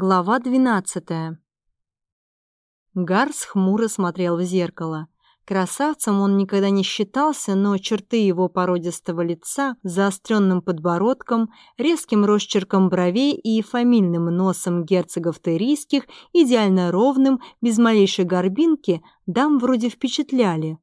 Глава двенадцатая. Гарс хмуро смотрел в зеркало. Красавцем он никогда не считался, но черты его породистого лица, заостренным подбородком, резким росчерком бровей и фамильным носом герцогов Терийских, идеально ровным, без малейшей горбинки, дам вроде впечатляли.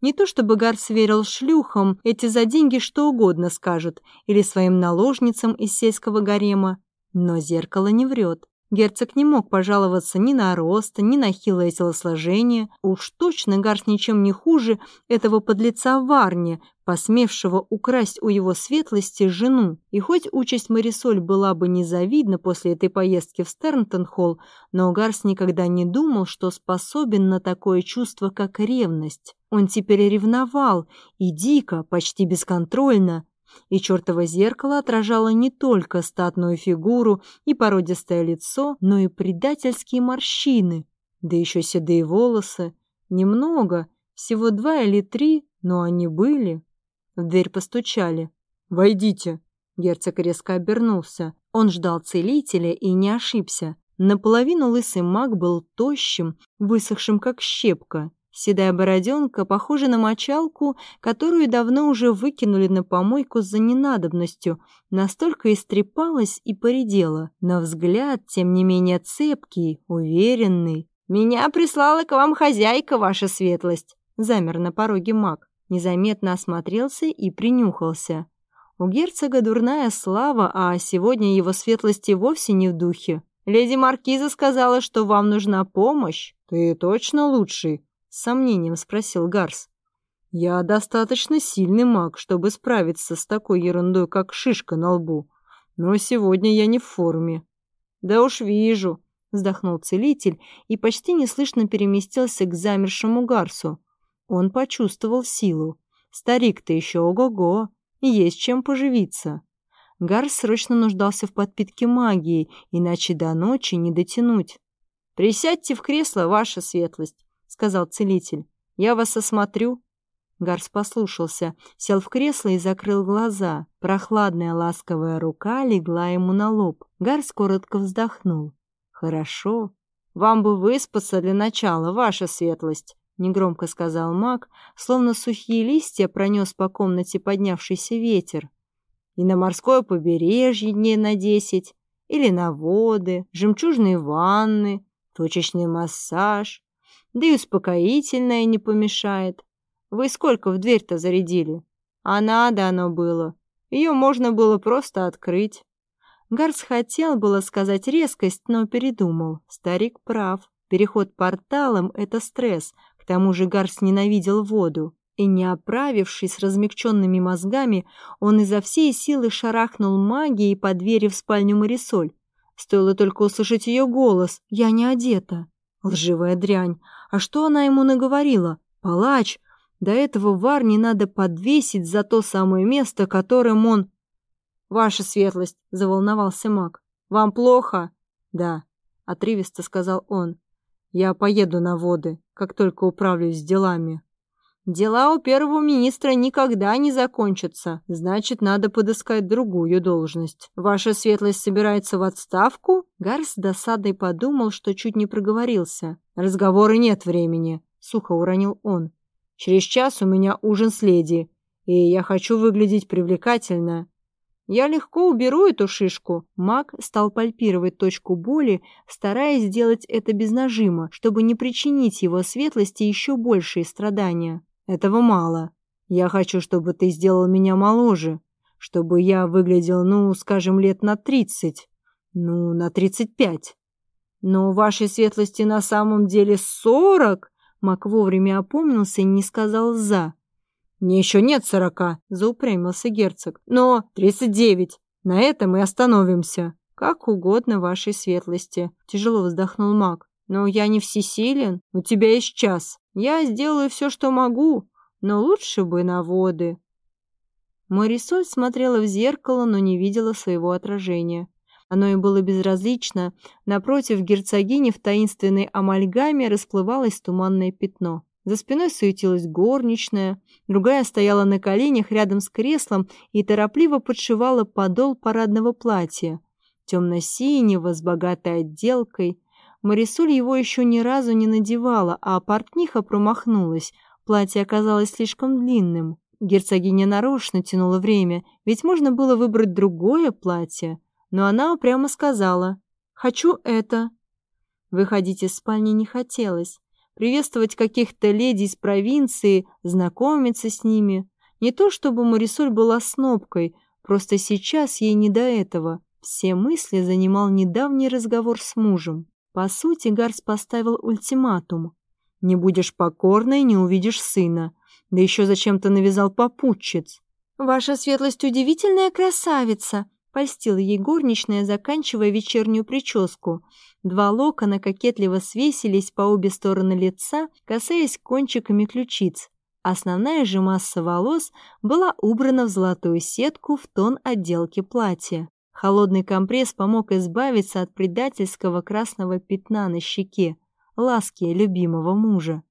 Не то чтобы Гарс верил шлюхам, эти за деньги что угодно скажут, или своим наложницам из сельского гарема, но зеркало не врет. Герцог не мог пожаловаться ни на рост, ни на хилое телосложение. Уж точно Гарс ничем не хуже этого подлеца Варни, посмевшего украсть у его светлости жену. И хоть участь Марисоль была бы незавидна после этой поездки в Стернтон-холл, но Гарс никогда не думал, что способен на такое чувство, как ревность. Он теперь ревновал, и дико, почти бесконтрольно, и чертово зеркало отражало не только статную фигуру и породистое лицо, но и предательские морщины, да еще седые волосы. Немного, всего два или три, но они были. В дверь постучали. «Войдите!» Герцог резко обернулся. Он ждал целителя и не ошибся. Наполовину лысый маг был тощим, высохшим как щепка. Седая бороденка похожа на мочалку, которую давно уже выкинули на помойку за ненадобностью, настолько истрепалась и поредела. Но взгляд, тем не менее, цепкий, уверенный. «Меня прислала к вам хозяйка, ваша светлость!» Замер на пороге маг, незаметно осмотрелся и принюхался. У герцога дурная слава, а сегодня его светлости вовсе не в духе. «Леди Маркиза сказала, что вам нужна помощь. Ты точно лучший?» С сомнением спросил Гарс. «Я достаточно сильный маг, чтобы справиться с такой ерундой, как шишка на лбу. Но сегодня я не в форме». «Да уж вижу», — вздохнул целитель и почти неслышно переместился к замершему Гарсу. Он почувствовал силу. Старик-то еще ого-го, есть чем поживиться. Гарс срочно нуждался в подпитке магии, иначе до ночи не дотянуть. «Присядьте в кресло, ваша светлость», сказал целитель. «Я вас осмотрю». Гарс послушался, сел в кресло и закрыл глаза. Прохладная ласковая рука легла ему на лоб. Гарс коротко вздохнул. «Хорошо. Вам бы выспаться для начала, ваша светлость», — негромко сказал маг, словно сухие листья пронес по комнате поднявшийся ветер. «И на морское побережье дней на десять, или на воды, жемчужные ванны, точечный массаж, да и успокоительное не помешает. Вы сколько в дверь-то зарядили? А надо оно было. Ее можно было просто открыть. Гарс хотел было сказать резкость, но передумал. Старик прав. Переход порталом — это стресс. К тому же Гарс ненавидел воду. И не оправившись размягченными мозгами, он изо всей силы шарахнул магией по двери в спальню Марисоль. Стоило только услышать ее голос «Я не одета». Лживая дрянь. А что она ему наговорила? Палач. До этого Варни надо подвесить за то самое место, которым он... «Ваша светлость», — заволновался маг. «Вам плохо?» «Да», — отрывисто сказал он. «Я поеду на воды, как только управлюсь с делами». «Дела у первого министра никогда не закончатся. Значит, надо подыскать другую должность. Ваша светлость собирается в отставку?» Гарс с досадой подумал, что чуть не проговорился. «Разговоры нет времени», — сухо уронил он. «Через час у меня ужин с леди, и я хочу выглядеть привлекательно». «Я легко уберу эту шишку». Маг стал пальпировать точку боли, стараясь сделать это без нажима, чтобы не причинить его светлости еще большие страдания. «Этого мало. Я хочу, чтобы ты сделал меня моложе, чтобы я выглядел, ну, скажем, лет на тридцать, ну, на тридцать пять». «Но вашей светлости на самом деле сорок?» Мак вовремя опомнился и не сказал «за». «Мне еще нет сорока», — заупрямился герцог. «Но тридцать девять. На этом и остановимся». «Как угодно вашей светлости», — тяжело вздохнул маг. «Но я не всесилен. У тебя есть час. Я сделаю все, что могу, но лучше бы на воды». Марисоль смотрела в зеркало, но не видела своего отражения. Оно и было безразлично. Напротив герцогини в таинственной амальгаме расплывалось туманное пятно. За спиной суетилась горничная, другая стояла на коленях рядом с креслом и торопливо подшивала подол парадного платья. темно-синего, с богатой отделкой. Марисоль его еще ни разу не надевала, а портниха промахнулась. Платье оказалось слишком длинным. Герцогиня нарочно тянула время, ведь можно было выбрать другое платье. Но она упрямо сказала «Хочу это». Выходить из спальни не хотелось. Приветствовать каких-то леди из провинции, знакомиться с ними. Не то чтобы Марисоль была снобкой, просто сейчас ей не до этого. Все мысли занимал недавний разговор с мужем. По сути, Гарс поставил ультиматум. «Не будешь покорной, не увидишь сына. Да еще зачем-то навязал попутчиц». «Ваша светлость удивительная красавица!» — польстила ей горничная, заканчивая вечернюю прическу. Два локона кокетливо свесились по обе стороны лица, касаясь кончиками ключиц. Основная же масса волос была убрана в золотую сетку в тон отделки платья. Холодный компресс помог избавиться от предательского красного пятна на щеке, ласки любимого мужа.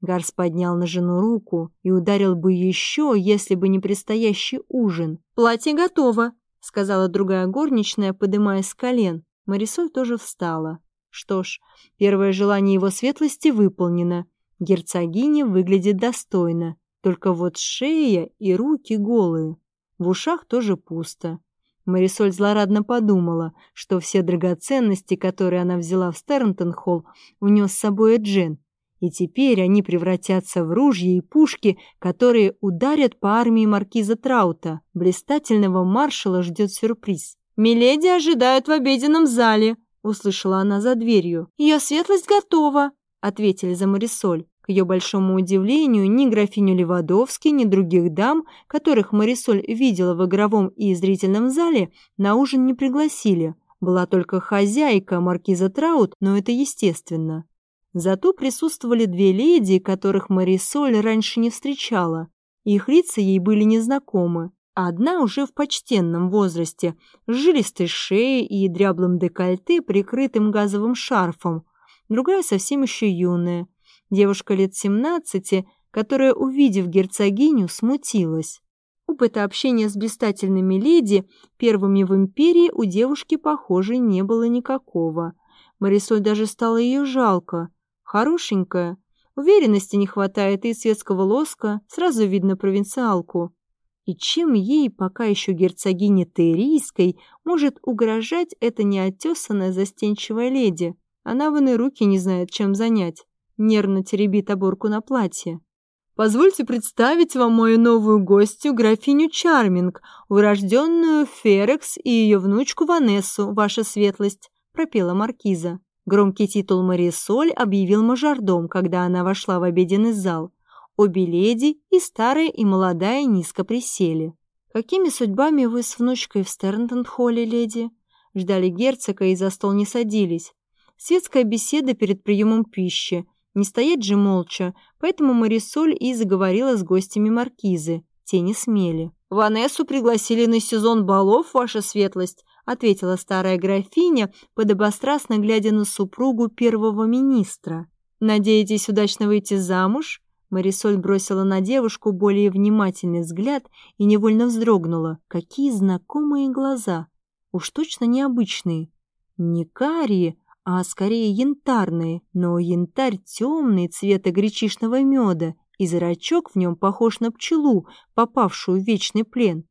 Гарс поднял на жену руку и ударил бы еще, если бы не предстоящий ужин. «Платье готово», — сказала другая горничная, подымаясь с колен. Марисоль тоже встала. Что ж, первое желание его светлости выполнено. Герцогиня выглядит достойно, только вот шея и руки голые. В ушах тоже пусто. Марисоль злорадно подумала, что все драгоценности, которые она взяла в Стернтон-холл, унес с собой Джен, и теперь они превратятся в ружья и пушки, которые ударят по армии маркиза Траута. Блистательного маршала ждет сюрприз. «Миледи ожидают в обеденном зале», — услышала она за дверью. «Ее светлость готова», — ответили за Марисоль. К ее большому удивлению, ни графиню Левадовски, ни других дам, которых Марисоль видела в игровом и зрительном зале, на ужин не пригласили. Была только хозяйка, маркиза Траут, но это естественно. Зато присутствовали две леди, которых Марисоль раньше не встречала. Их лица ей были незнакомы. Одна уже в почтенном возрасте, с жилистой шеей и дряблым декольте, прикрытым газовым шарфом. Другая совсем еще юная, Девушка лет семнадцати, которая, увидев герцогиню, смутилась. Опыта общения с блистательными леди, первыми в империи, у девушки, похоже, не было никакого. Марисоль даже стало ее жалко. Хорошенькая. Уверенности не хватает и светского лоска, сразу видно провинциалку. И чем ей, пока еще герцогине Терийской, может угрожать эта неотесанная застенчивая леди? Она вон и руки не знает, чем занять нервно теребит оборку на платье. «Позвольте представить вам мою новую гостью, графиню Чарминг, урожденную Ферекс и ее внучку Ванессу, ваша светлость», — пропела маркиза. Громкий титул Марисоль объявил мажордом, когда она вошла в обеденный зал. Обе леди, и старая, и молодая, низко присели. «Какими судьбами вы с внучкой в Стернтон-холле, леди?» Ждали герцога и за стол не садились. Светская беседа перед приемом пищи, не стоять же молча, поэтому Марисоль и заговорила с гостями маркизы. Те не смели. «Ванессу пригласили на сезон балов, ваша светлость», ответила старая графиня, подобострастно глядя на супругу первого министра. «Надеетесь удачно выйти замуж?» Марисоль бросила на девушку более внимательный взгляд и невольно вздрогнула. Какие знакомые глаза! Уж точно необычные. Не карие, а скорее янтарные, но янтарь темный цвета гречишного меда, и зрачок в нем похож на пчелу, попавшую в вечный плен.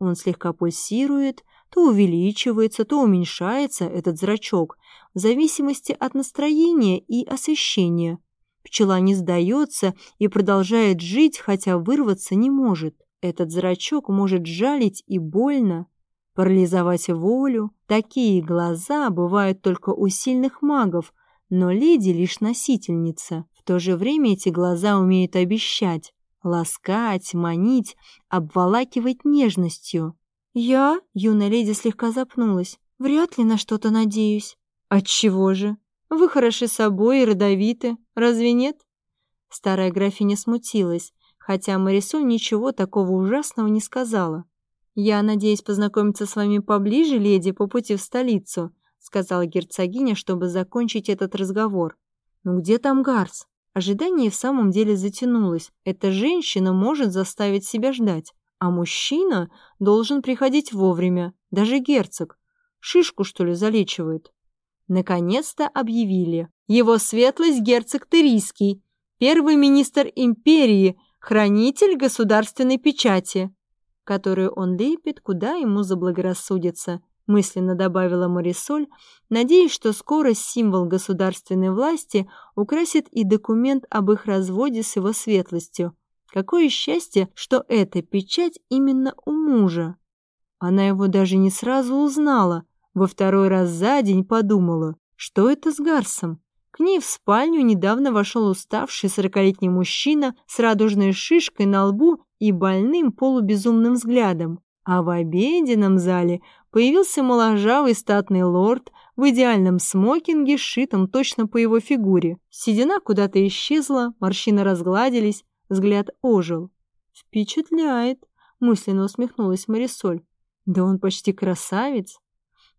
Он слегка пульсирует, то увеличивается, то уменьшается этот зрачок, в зависимости от настроения и освещения. Пчела не сдается и продолжает жить, хотя вырваться не может. Этот зрачок может жалить и больно, парализовать волю. Такие глаза бывают только у сильных магов, но леди лишь носительница. В то же время эти глаза умеют обещать, ласкать, манить, обволакивать нежностью. «Я?» — юная леди слегка запнулась. «Вряд ли на что-то надеюсь». «Отчего же? Вы хороши собой и родовиты, разве нет?» Старая графиня смутилась, хотя Марисоль ничего такого ужасного не сказала. «Я надеюсь познакомиться с вами поближе, леди, по пути в столицу», сказала герцогиня, чтобы закончить этот разговор. «Ну где там Гарс?» Ожидание в самом деле затянулось. Эта женщина может заставить себя ждать, а мужчина должен приходить вовремя, даже герцог. Шишку, что ли, залечивает? Наконец-то объявили. Его светлость герцог Терийский, первый министр империи, хранитель государственной печати, которую он лепит, куда ему заблагорассудится, мысленно добавила Марисоль, надеясь, что скоро символ государственной власти украсит и документ об их разводе с его светлостью. Какое счастье, что эта печать именно у мужа. Она его даже не сразу узнала, во второй раз за день подумала, что это с Гарсом. К ней в спальню недавно вошел уставший сорокалетний мужчина с радужной шишкой на лбу и больным полубезумным взглядом. А в обеденном зале появился моложавый статный лорд в идеальном смокинге, сшитом точно по его фигуре. Седина куда-то исчезла, морщины разгладились, взгляд ожил. «Впечатляет», — мысленно усмехнулась Марисоль. «Да он почти красавец».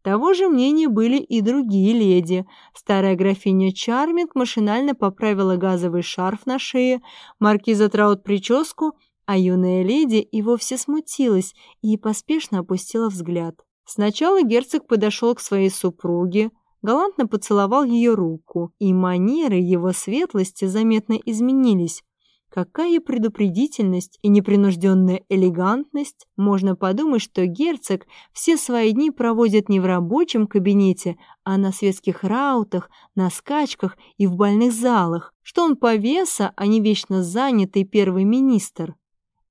Того же мнения были и другие леди. Старая графиня Чарминг машинально поправила газовый шарф на шее, маркиза Траут прическу, а юная леди и вовсе смутилась и поспешно опустила взгляд. Сначала герцог подошел к своей супруге, галантно поцеловал ее руку, и манеры его светлости заметно изменились. Какая предупредительность и непринужденная элегантность. Можно подумать, что герцог все свои дни проводит не в рабочем кабинете, а на светских раутах, на скачках и в больных залах, что он повеса, а не вечно занятый первый министр.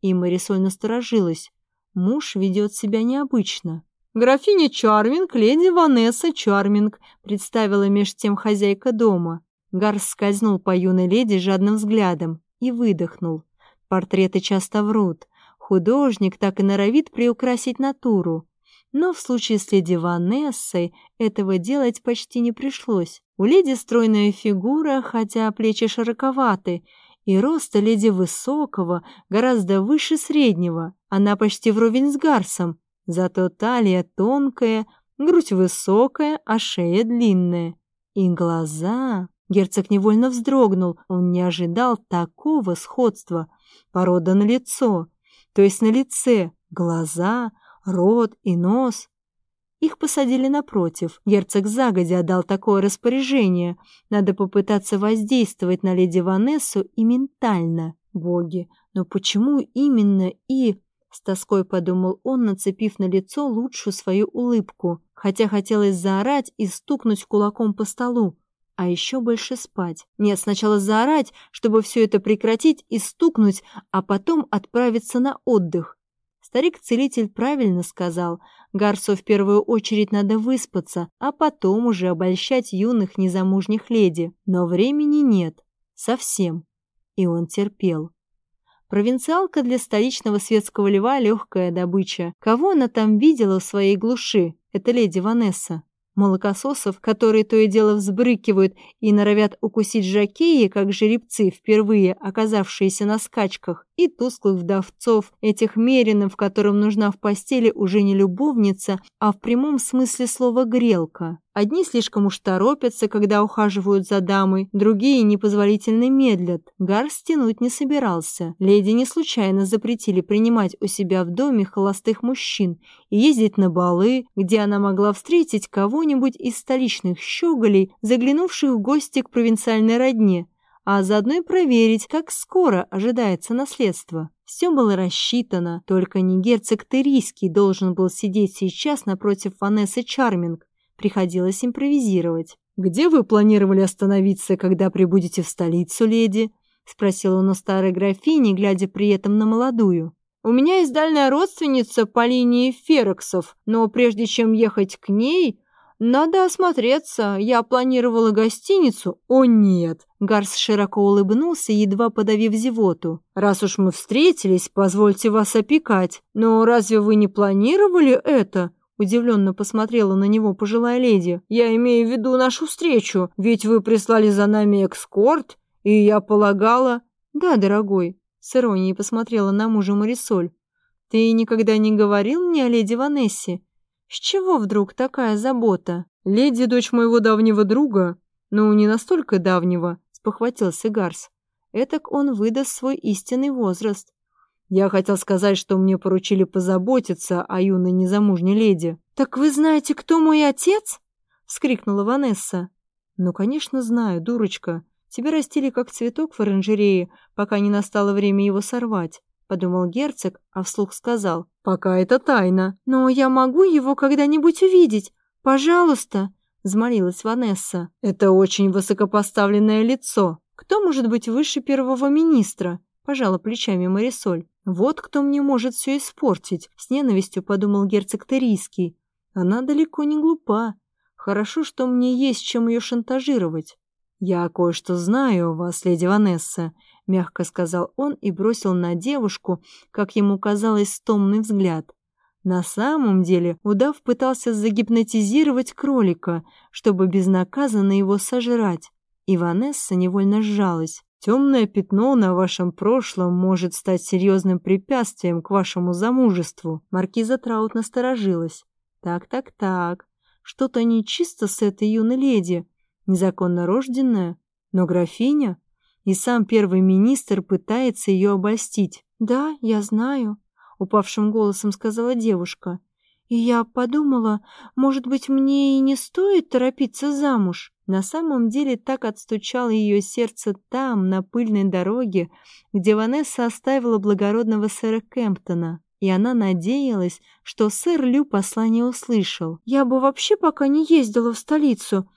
И Марисоль насторожилась. Муж ведет себя необычно. «Графиня Чарминг, леди Ванесса Чарминг», представила меж тем хозяйка дома. Гарс скользнул по юной леди жадным взглядом и выдохнул. Портреты часто врут. Художник так и норовит приукрасить натуру. Но в случае с леди Ванессой этого делать почти не пришлось. У леди стройная фигура, хотя плечи широковаты, и роста леди высокого, гораздо выше среднего. Она почти вровень с Гарсом, зато талия тонкая, грудь высокая, а шея длинная. И глаза... Герцог невольно вздрогнул, он не ожидал такого сходства. Порода на лицо, то есть на лице, глаза, рот и нос. Их посадили напротив. Герцог загодя отдал такое распоряжение. Надо попытаться воздействовать на леди Ванессу и ментально. Боги, но почему именно и... С тоской подумал он, нацепив на лицо лучшую свою улыбку, хотя хотелось заорать и стукнуть кулаком по столу а еще больше спать. Нет, сначала заорать, чтобы все это прекратить и стукнуть, а потом отправиться на отдых. Старик-целитель правильно сказал, Гарсу в первую очередь надо выспаться, а потом уже обольщать юных незамужних леди. Но времени нет. Совсем. И он терпел. Провинциалка для столичного светского льва – легкая добыча. Кого она там видела в своей глуши? Это леди Ванесса. Молокососов, которые то и дело взбрыкивают и норовят укусить жакеи, как жеребцы, впервые оказавшиеся на скачках, и тусклых вдовцов, этих меринов, которым нужна в постели уже не любовница, а в прямом смысле слова грелка. Одни слишком уж торопятся, когда ухаживают за дамой, другие непозволительно медлят. Гар стянуть не собирался. Леди не случайно запретили принимать у себя в доме холостых мужчин и ездить на балы, где она могла встретить кого-нибудь из столичных щеголей, заглянувших в гости к провинциальной родне, а заодно и проверить, как скоро ожидается наследство. Все было рассчитано, только не герцог Терийский должен был сидеть сейчас напротив Ванессы Чарминг, Приходилось импровизировать. «Где вы планировали остановиться, когда прибудете в столицу, леди?» — спросил он у старой графини, глядя при этом на молодую. «У меня есть дальняя родственница по линии Фероксов, но прежде чем ехать к ней, надо осмотреться. Я планировала гостиницу». «О, нет!» — Гарс широко улыбнулся, едва подавив зевоту. «Раз уж мы встретились, позвольте вас опекать. Но разве вы не планировали это?» Удивленно посмотрела на него пожилая леди. «Я имею в виду нашу встречу, ведь вы прислали за нами экскорт, и я полагала...» «Да, дорогой», — с иронией посмотрела на мужа Марисоль. «Ты никогда не говорил мне о леди Ванессе? С чего вдруг такая забота?» «Леди — дочь моего давнего друга, но не настолько давнего», — спохватился Гарс. «Этак он выдаст свой истинный возраст. Я хотел сказать, что мне поручили позаботиться о юной незамужней леди». «Так вы знаете, кто мой отец?» — вскрикнула Ванесса. «Ну, конечно, знаю, дурочка. Тебя растили как цветок в оранжерее, пока не настало время его сорвать», — подумал герцог, а вслух сказал. «Пока это тайна». «Но я могу его когда-нибудь увидеть? Пожалуйста!» — взмолилась Ванесса. «Это очень высокопоставленное лицо. Кто может быть выше первого министра?» — пожала плечами Марисоль. «Вот кто мне может все испортить», — с ненавистью подумал герцог Терийский. «Она далеко не глупа. Хорошо, что мне есть чем ее шантажировать». «Я кое-что знаю о вас, леди Ванесса», — мягко сказал он и бросил на девушку, как ему казалось, стомный взгляд. На самом деле удав пытался загипнотизировать кролика, чтобы безнаказанно его сожрать. И Ванесса невольно сжалась. Темное пятно на вашем прошлом может стать серьезным препятствием к вашему замужеству. Маркиза Траут насторожилась. Так-так-так, что-то нечисто с этой юной леди. Незаконно рожденная, но графиня. И сам первый министр пытается ее обольстить. «Да, я знаю», — упавшим голосом сказала девушка. «И я подумала, может быть, мне и не стоит торопиться замуж?» На самом деле так отстучало ее сердце там, на пыльной дороге, где Ванесса оставила благородного сэра Кемптона, и она надеялась, что сэр Лю послание услышал. «Я бы вообще пока не ездила в столицу.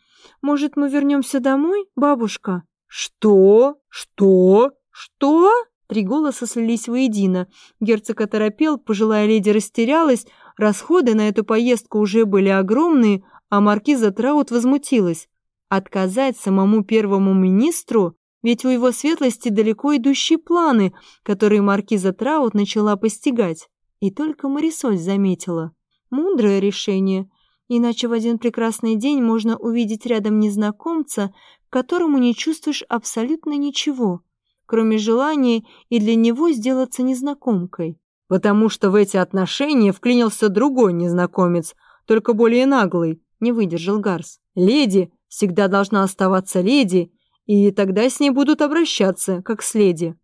Может, мы вернемся домой, бабушка?» «Что? Что? Что?» Три голоса слились воедино. Герцог оторопел, пожилая леди растерялась, расходы на эту поездку уже были огромные, а маркиза Траут возмутилась. Отказать самому первому министру? Ведь у его светлости далеко идущие планы, которые маркиза Траут начала постигать. И только Марисоль заметила. Мудрое решение. Иначе в один прекрасный день можно увидеть рядом незнакомца, которому не чувствуешь абсолютно ничего, кроме желания и для него сделаться незнакомкой. Потому что в эти отношения вклинился другой незнакомец, только более наглый, не выдержал Гарс. Леди всегда должна оставаться леди, и тогда с ней будут обращаться, как с леди.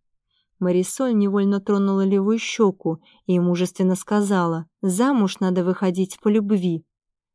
Марисоль невольно тронула левую щеку и мужественно сказала, «Замуж надо выходить по любви».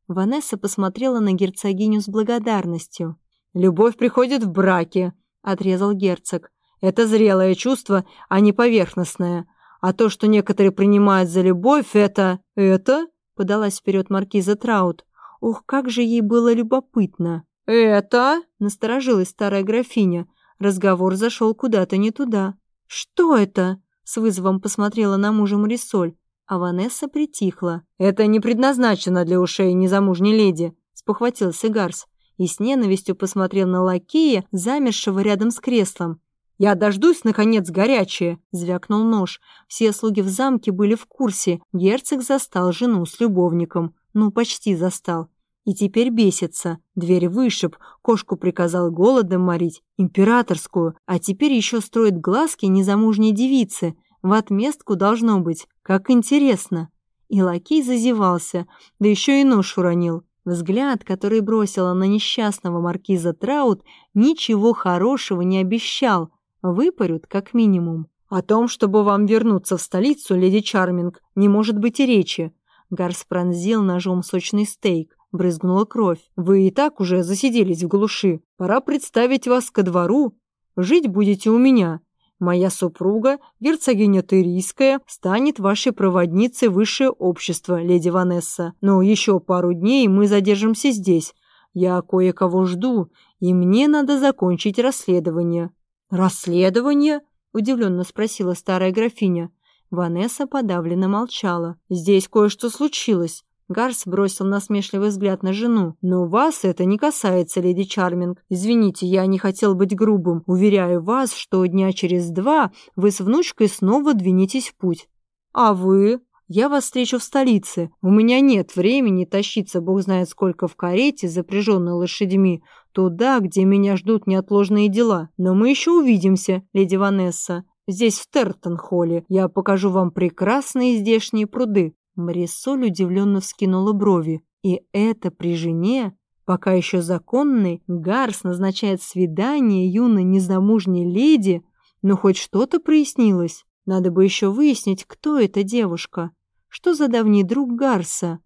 Ванесса посмотрела на герцогиню с благодарностью. «Любовь приходит в браке», — отрезал герцог. «Это зрелое чувство, а не поверхностное. А то, что некоторые принимают за любовь, это...» «Это?» — подалась вперед маркиза Траут. Ух, как же ей было любопытно. «Это?» — насторожилась старая графиня. Разговор зашел куда-то не туда. «Что это?» — с вызовом посмотрела на мужа Марисоль, а Ванесса притихла. «Это не предназначено для ушей незамужней леди», — спохватился Гарс и с ненавистью посмотрел на лакея, замершего рядом с креслом. «Я дождусь, наконец, горячее!» — звякнул нож. Все слуги в замке были в курсе. Герцог застал жену с любовником. Ну, почти застал. И теперь бесится. Дверь вышиб, кошку приказал голодом морить, императорскую, а теперь еще строит глазки незамужней девицы. В отместку должно быть. Как интересно. И лакей зазевался, да еще и нож уронил. Взгляд, который бросила на несчастного маркиза Траут, ничего хорошего не обещал. Выпарют, как минимум. О том, чтобы вам вернуться в столицу, леди Чарминг, не может быть и речи. Гарс пронзил ножом сочный стейк. Брызгнула кровь. «Вы и так уже засиделись в глуши. Пора представить вас ко двору. Жить будете у меня. Моя супруга, герцогиня Тырийская, станет вашей проводницей высшее общество, леди Ванесса. Но еще пару дней мы задержимся здесь. Я кое-кого жду, и мне надо закончить расследование». «Расследование?» – удивленно спросила старая графиня. Ванесса подавленно молчала. «Здесь кое-что случилось. Гарс бросил насмешливый взгляд на жену. «Но вас это не касается, леди Чарминг. Извините, я не хотел быть грубым. Уверяю вас, что дня через два вы с внучкой снова двинетесь в путь». «А вы?» «Я вас встречу в столице. У меня нет времени тащиться бог знает сколько в карете, запряженной лошадьми, туда, где меня ждут неотложные дела. Но мы еще увидимся, леди Ванесса. Здесь, в Тертон-холле, я покажу вам прекрасные здешние пруды. Марисоль удивленно вскинула брови. И это при жене, пока еще законной, Гарс назначает свидание юной незамужней леди, но хоть что-то прояснилось. Надо бы еще выяснить, кто эта девушка. Что за давний друг Гарса?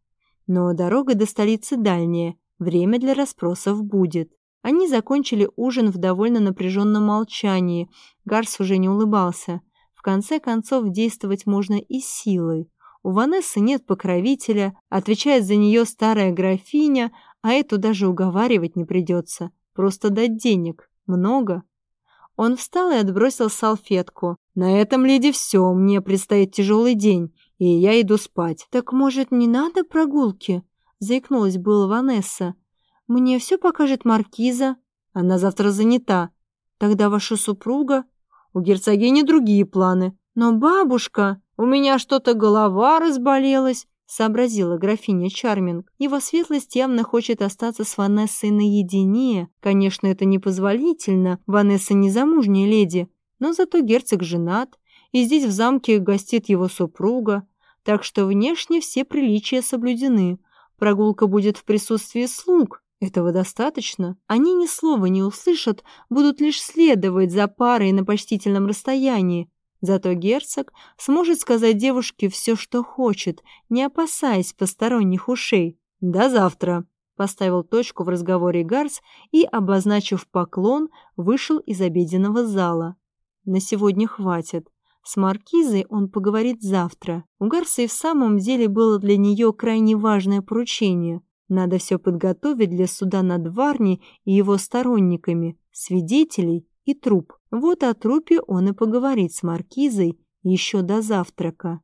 Но дорога до столицы дальняя, время для расспросов будет. Они закончили ужин в довольно напряженном молчании. Гарс уже не улыбался. В конце концов, действовать можно и силой. У Ванессы нет покровителя, отвечает за нее старая графиня, а эту даже уговаривать не придется. Просто дать денег. Много. Он встал и отбросил салфетку. «На этом, леди, все. Мне предстоит тяжелый день, и я иду спать». «Так, может, не надо прогулки?» Заикнулась была Ванесса. «Мне все покажет маркиза». «Она завтра занята». «Тогда ваша супруга?» «У герцогини другие планы». «Но бабушка...» «У меня что-то голова разболелась», — сообразила графиня Чарминг. Его светлость явно хочет остаться с Ванессой наедине. Конечно, это непозволительно, Ванесса не замужняя леди, но зато герцог женат, и здесь в замке гостит его супруга, так что внешне все приличия соблюдены. Прогулка будет в присутствии слуг, этого достаточно. Они ни слова не услышат, будут лишь следовать за парой на почтительном расстоянии. Зато герцог сможет сказать девушке все, что хочет, не опасаясь посторонних ушей. «До завтра», — поставил точку в разговоре Гарс и, обозначив поклон, вышел из обеденного зала. «На сегодня хватит. С Маркизой он поговорит завтра. У Гарса и в самом деле было для нее крайне важное поручение. Надо все подготовить для суда над Варни и его сторонниками, свидетелей и труп. Вот о трупе он и поговорит с Маркизой еще до завтрака.